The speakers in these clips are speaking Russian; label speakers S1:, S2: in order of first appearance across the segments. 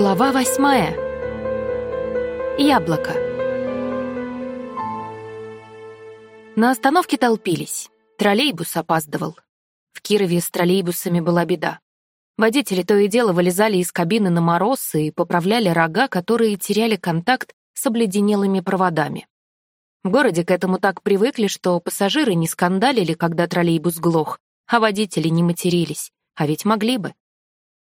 S1: Глава восьмая. Яблоко. На остановке толпились. Троллейбус опаздывал. В Кирове с троллейбусами была беда. Водители то и дело вылезали из кабины на мороз и поправляли рога, которые теряли контакт с обледенелыми проводами. В городе к этому так привыкли, что пассажиры не скандалили, когда троллейбус глох, а водители не матерились, а ведь могли бы.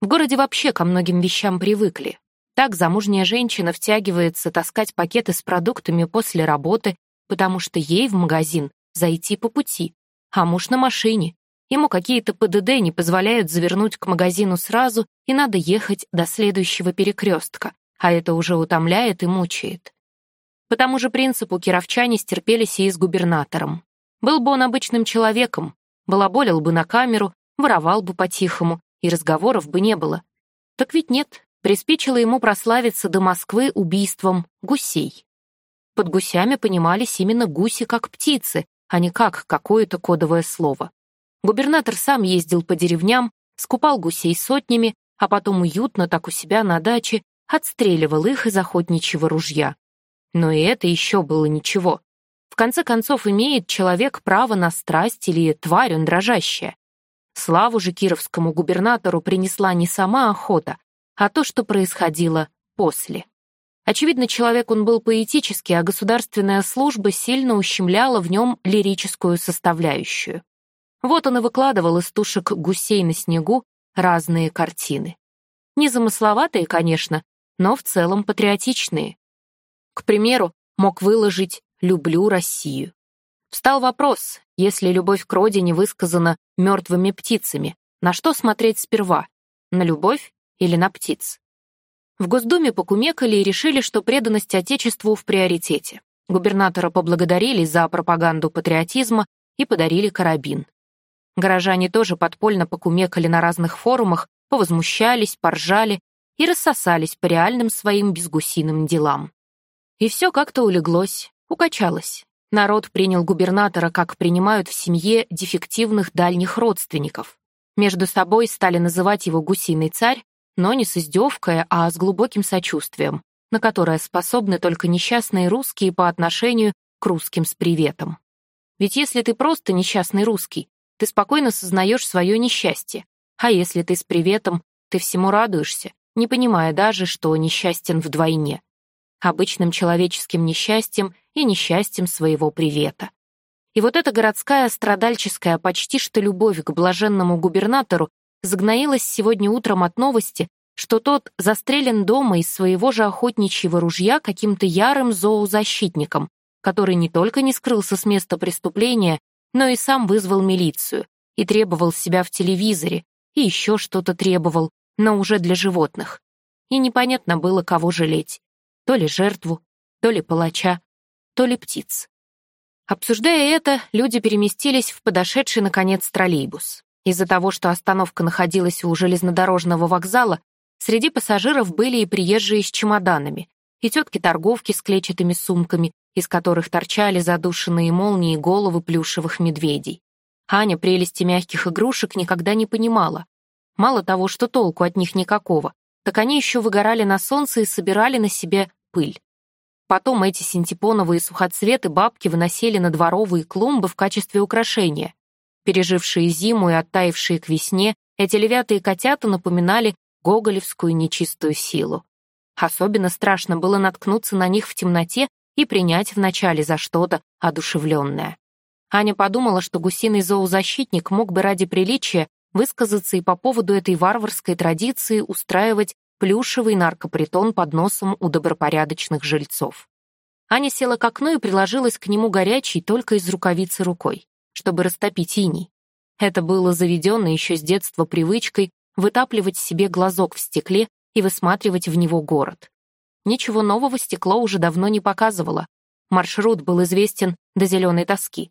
S1: В городе вообще ко многим вещам привыкли. Так замужняя женщина втягивается таскать пакеты с продуктами после работы, потому что ей в магазин зайти по пути, а муж на машине. Ему какие-то ПДД не позволяют завернуть к магазину сразу, и надо ехать до следующего перекрестка, а это уже утомляет и мучает. По тому же принципу кировчане стерпелись и с губернатором. Был бы он обычным человеком, балаболил бы на камеру, воровал бы по-тихому, и разговоров бы не было. Так ведь нет, приспичило ему прославиться до Москвы убийством гусей. Под гусями понимались именно гуси как птицы, а не как какое-то кодовое слово. Губернатор сам ездил по деревням, скупал гусей сотнями, а потом уютно так у себя на даче отстреливал их из охотничьего ружья. Но и это еще было ничего. В конце концов, имеет человек право на страсть или тварь он дрожащая. Славу же кировскому губернатору принесла не сама охота, а то, что происходило после. Очевидно, человек он был поэтический, а государственная служба сильно ущемляла в нем лирическую составляющую. Вот он и выкладывал из тушек гусей на снегу разные картины. Незамысловатые, конечно, но в целом патриотичные. К примеру, мог выложить «Люблю Россию». Встал вопрос, если любовь к родине высказана мертвыми птицами, на что смотреть сперва? На любовь или на птиц? В Госдуме покумекали и решили, что преданность Отечеству в приоритете. Губернатора поблагодарили за пропаганду патриотизма и подарили карабин. Горожане тоже подпольно покумекали на разных форумах, повозмущались, поржали и рассосались по реальным своим безгусиным делам. И все как-то улеглось, укачалось. Народ принял губернатора, как принимают в семье дефективных дальних родственников. Между собой стали называть его «гусиный царь», но не с издевкой, а с глубоким сочувствием, на которое способны только несчастные русские по отношению к русским с приветом. Ведь если ты просто несчастный русский, ты спокойно сознаешь свое несчастье, а если ты с приветом, ты всему радуешься, не понимая даже, что несчастен вдвойне обычным человеческим несчастьем и несчастьем своего привета. И вот эта городская страдальческая почти что любовь к блаженному губернатору загноилась сегодня утром от новости, что тот застрелен дома из своего же охотничьего ружья каким-то ярым зоозащитником, который не только не скрылся с места преступления, но и сам вызвал милицию и требовал себя в телевизоре, и еще что-то требовал, но уже для животных. И непонятно было, кого жалеть то ли жертву, то ли палача, то ли птиц. Обсуждая это, люди переместились в подошедший, наконец, троллейбус. Из-за того, что остановка находилась у железнодорожного вокзала, среди пассажиров были и приезжие с чемоданами, и тетки-торговки с клетчатыми сумками, из которых торчали задушенные молнии головы плюшевых медведей. Аня прелести мягких игрушек никогда не понимала. Мало того, что толку от них никакого, так они еще выгорали на солнце и собирали на себе пыль. Потом эти синтепоновые сухоцветы бабки выносили на дворовые клумбы в качестве украшения. Пережившие зиму и оттаившие к весне, эти левятые котята напоминали гоголевскую нечистую силу. Особенно страшно было наткнуться на них в темноте и принять вначале за что-то одушевленное. Аня подумала, что гусиный зоозащитник мог бы ради приличия высказаться и по поводу этой варварской традиции устраивать плюшевый наркопритон под носом у добропорядочных жильцов. Аня села к окну и приложилась к нему горячей только из рукавицы рукой, чтобы растопить иней. Это было заведено еще с детства привычкой вытапливать себе глазок в стекле и высматривать в него город. Ничего нового стекло уже давно не показывало. Маршрут был известен до зеленой тоски.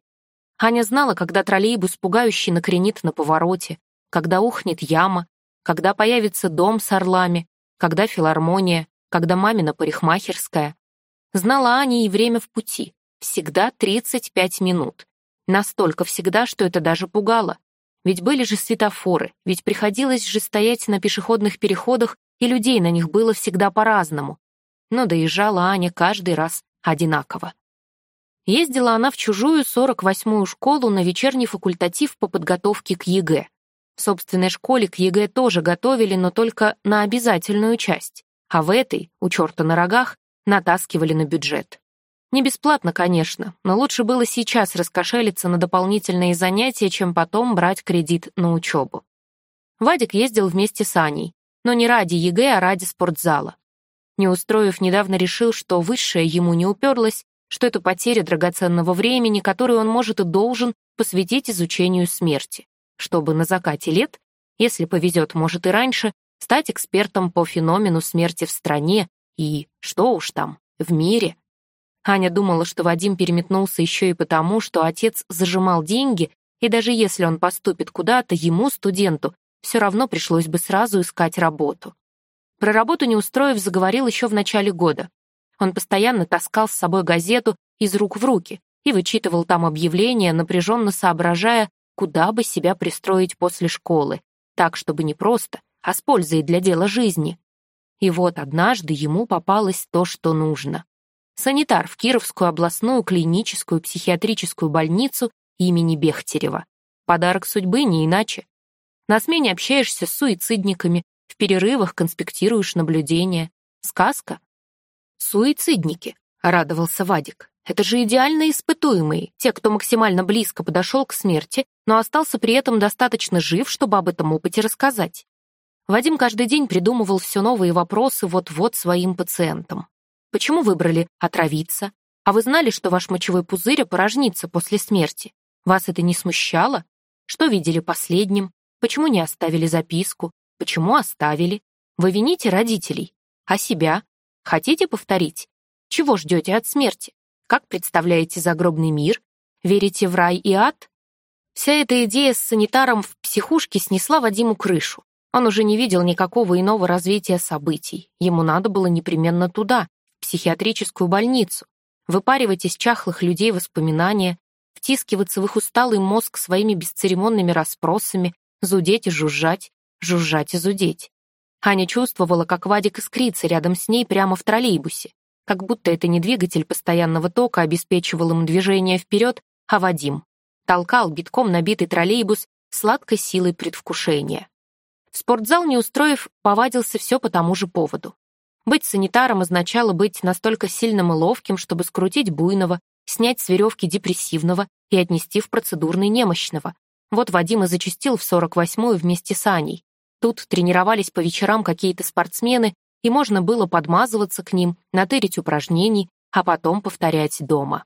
S1: Аня знала, когда троллейбус пугающий накренит на повороте, когда ухнет яма, когда появится дом с орлами, когда филармония, когда мамина парикмахерская. Знала Аня и время в пути. Всегда 35 минут. Настолько всегда, что это даже пугало. Ведь были же светофоры, ведь приходилось же стоять на пешеходных переходах и людей на них было всегда по-разному. Но доезжала Аня каждый раз одинаково. Ездила она в чужую 48-ю школу на вечерний факультатив по подготовке к ЕГЭ. В собственной школе к ЕГЭ тоже готовили, но только на обязательную часть, а в этой, у черта на рогах, натаскивали на бюджет. Не бесплатно, конечно, но лучше было сейчас раскошелиться на дополнительные занятия, чем потом брать кредит на учебу. Вадик ездил вместе с Аней, но не ради ЕГЭ, а ради спортзала. Не устроив, недавно решил, что высшее ему не уперлось, что это потеря драгоценного времени, которое он может и должен посвятить изучению смерти, чтобы на закате лет, если повезет, может и раньше, стать экспертом по феномену смерти в стране и, что уж там, в мире. Аня думала, что Вадим переметнулся еще и потому, что отец зажимал деньги, и даже если он поступит куда-то, ему, студенту, все равно пришлось бы сразу искать работу. Про работу не устроив, заговорил еще в начале года. Он постоянно таскал с собой газету из рук в руки и вычитывал там объявления, напряженно соображая, куда бы себя пристроить после школы, так, чтобы не просто, а с пользой для дела жизни. И вот однажды ему попалось то, что нужно санитар в Кировскую областную клиническую психиатрическую больницу имени Бехтерева. Подарок судьбы не иначе. На смене общаешься с суицидниками, в перерывах конспектируешь наблюдения. Сказка? Суицидники, радовался Вадик. Это же идеально испытуемые, те, кто максимально близко подошел к смерти, но остался при этом достаточно жив, чтобы об этом опыте рассказать. Вадим каждый день придумывал все новые вопросы вот-вот своим пациентам. Почему выбрали отравиться? А вы знали, что ваш мочевой пузырь опорожнится после смерти? Вас это не смущало? Что видели последним? Почему не оставили записку? Почему оставили? Вы вините родителей? А себя? Хотите повторить? Чего ждете от смерти? Как представляете загробный мир? Верите в рай и ад? Вся эта идея с санитаром в психушке снесла Вадиму крышу. Он уже не видел никакого иного развития событий. Ему надо было непременно туда, психиатрическую больницу, выпаривать из чахлых людей воспоминания, втискиваться в их усталый мозг своими бесцеремонными расспросами, зудеть и жужжать, жужжать и зудеть. Аня чувствовала, как Вадик искрится рядом с ней прямо в троллейбусе, как будто это не двигатель постоянного тока обеспечивал им движение вперед, а Вадим. Толкал битком набитый троллейбус сладкой силой предвкушения. В спортзал не устроив, повадился все по тому же поводу. Быть санитаром означало быть настолько сильным и ловким, чтобы скрутить буйного, снять с веревки депрессивного и отнести в процедурный немощного. Вот Вадим и зачастил в 48-ю вместе с Аней. Тут тренировались по вечерам какие-то спортсмены, и можно было подмазываться к ним, натырить упражнений, а потом повторять дома.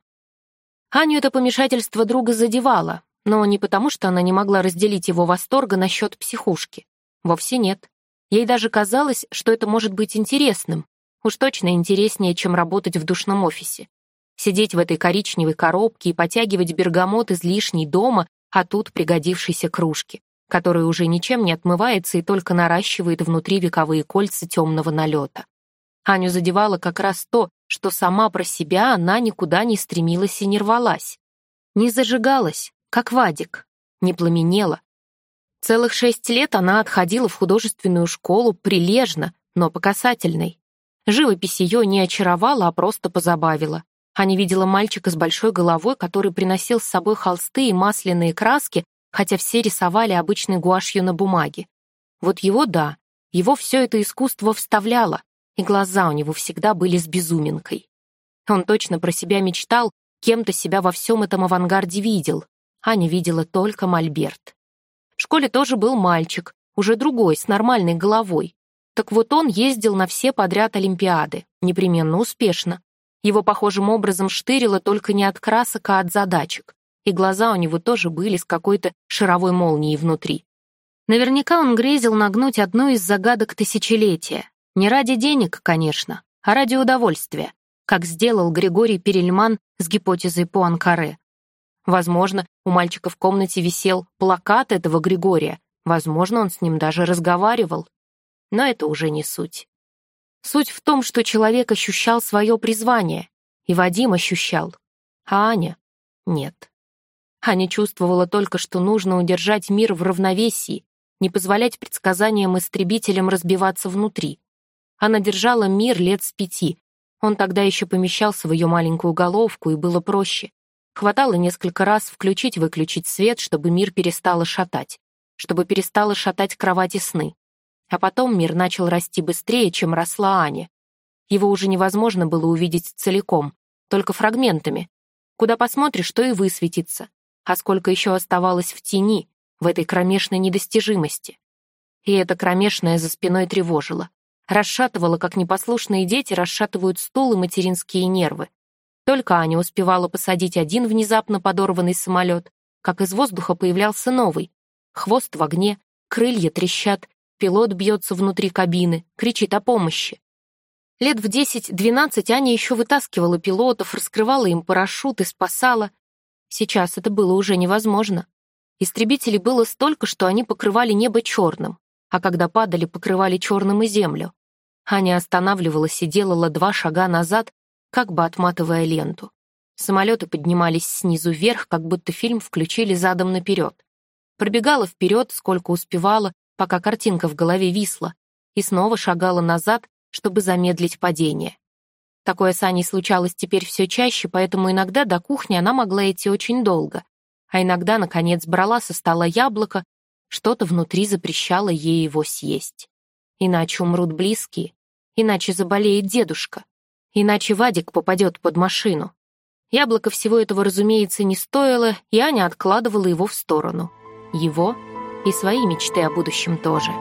S1: Аню это помешательство друга задевало, но не потому, что она не могла разделить его восторга насчет психушки. Вовсе нет. Ей даже казалось, что это может быть интересным. Уж точно интереснее, чем работать в душном офисе. Сидеть в этой коричневой коробке и потягивать бергамот из лишней дома, а тут пригодившейся кружки, которая уже ничем не отмывается и только наращивает внутри вековые кольца темного налета. Аню задевало как раз то, что сама про себя она никуда не стремилась и не рвалась. Не зажигалась, как Вадик, не пламенела, Целых шесть лет она отходила в художественную школу прилежно, но по касательной. Живопись ее не очаровала, а просто позабавила. Аня видела мальчика с большой головой, который приносил с собой холсты и масляные краски, хотя все рисовали обычной гуашью на бумаге. Вот его да, его все это искусство вставляло, и глаза у него всегда были с безуминкой. Он точно про себя мечтал, кем-то себя во всем этом авангарде видел. Аня видела только мольберт. В школе тоже был мальчик, уже другой, с нормальной головой. Так вот он ездил на все подряд Олимпиады, непременно успешно. Его похожим образом штырило только не от красок, а от задачек. И глаза у него тоже были с какой-то шаровой молнией внутри. Наверняка он грезил нагнуть одну из загадок тысячелетия. Не ради денег, конечно, а ради удовольствия, как сделал Григорий Перельман с гипотезой Пуанкаре. Возможно, у мальчика в комнате висел плакат этого Григория. Возможно, он с ним даже разговаривал. Но это уже не суть. Суть в том, что человек ощущал свое призвание, и Вадим ощущал, а Аня — нет. Аня чувствовала только, что нужно удержать мир в равновесии, не позволять предсказаниям-истребителям разбиваться внутри. Она держала мир лет с пяти. Он тогда еще помещался в ее маленькую головку, и было проще. Хватало несколько раз включить-выключить свет, чтобы мир перестала шатать, чтобы перестала шатать кровати сны. А потом мир начал расти быстрее, чем росла Аня. Его уже невозможно было увидеть целиком, только фрагментами. Куда посмотришь, то и высветится. А сколько еще оставалось в тени, в этой кромешной недостижимости. И это кромешное за спиной тревожило. Расшатывало, как непослушные дети расшатывают стул и материнские нервы. Только Аня успевала посадить один внезапно подорванный самолет, как из воздуха появлялся новый. Хвост в огне, крылья трещат, пилот бьется внутри кабины, кричит о помощи. Лет в 10-12 Аня еще вытаскивала пилотов, раскрывала им парашют и спасала. Сейчас это было уже невозможно. Истребителей было столько, что они покрывали небо черным, а когда падали, покрывали черным и землю. Аня останавливалась и делала два шага назад, как бы отматывая ленту. Самолеты поднимались снизу вверх, как будто фильм включили задом наперед. Пробегала вперед, сколько успевала, пока картинка в голове висла, и снова шагала назад, чтобы замедлить падение. Такое с Аней случалось теперь все чаще, поэтому иногда до кухни она могла идти очень долго, а иногда, наконец, брала со стола яблоко, что-то внутри запрещало ей его съесть. Иначе умрут близкие, иначе заболеет дедушка. Иначе Вадик попадет под машину. Яблоко всего этого, разумеется, не стоило, и Аня откладывала его в сторону. Его и свои мечты о будущем тоже.